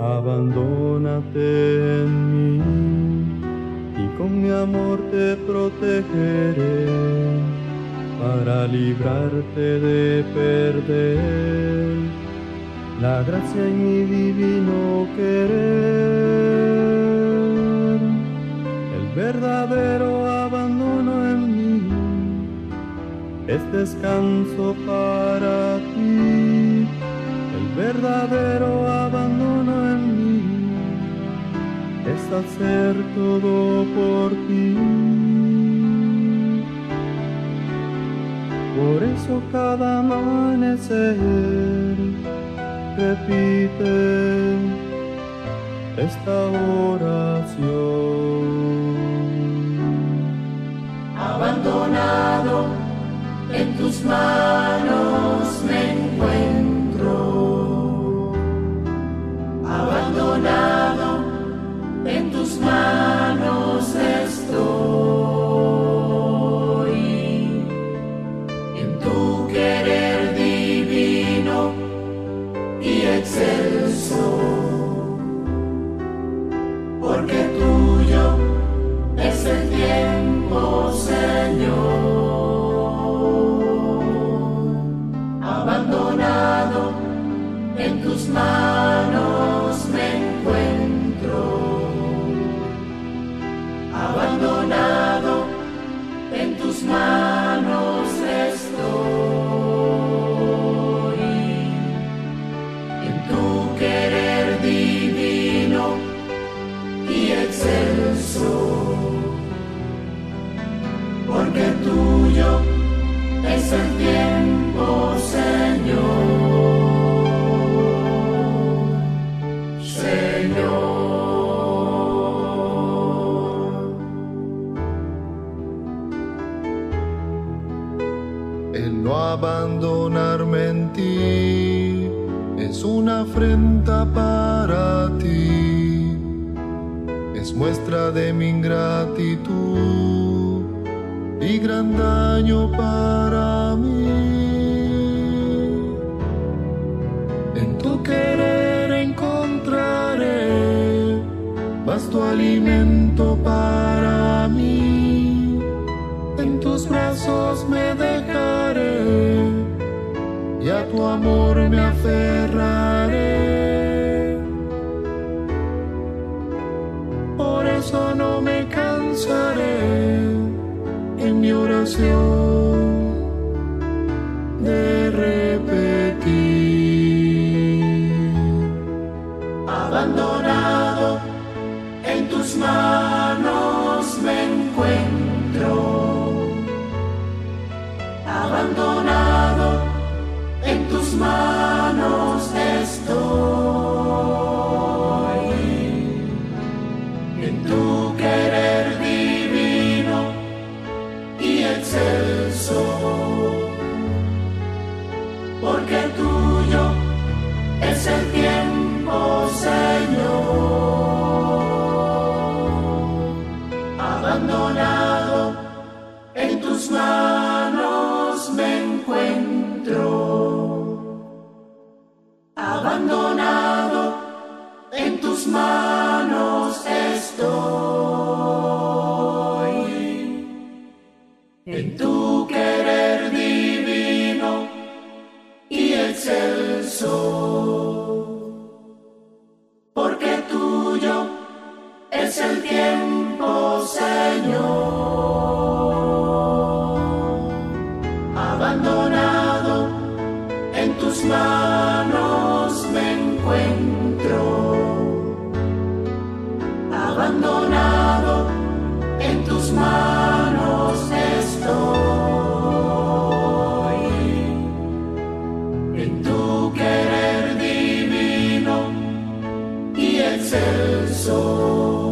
abandónate en mí y con mi amor te protegeré para librarte de perder la gracia y mi divino querer, el verdadero abandono en mí es descanso para ti, el verdadero abandono hacer todo por ti. Por eso cada amanecer repite esta oración. Abandonado en tus manos me en tus manos estoy. En tu querer divino y excelso. En El no abandonarme en ti es una afrenta para ti, es muestra de mi ingratitud y gran daño para mí. En tu querer encontraré vasto alimento para mí. Tus brazos me dejaré y a tu amor me aferraré. Por eso no me cansaré en mi oración de repetir. Abandonado en tus manos me encuentro. Abandonado en tus manos estoy. En tu querer divino y excelso. Porque tuyo es el tiempo, Señor. Abandonado en tus manos me encuentro. Abandonado en tus manos estoy. En tu querer divino y excelso. Porque tuyo es el tiempo, Señor. Y excelso. Porque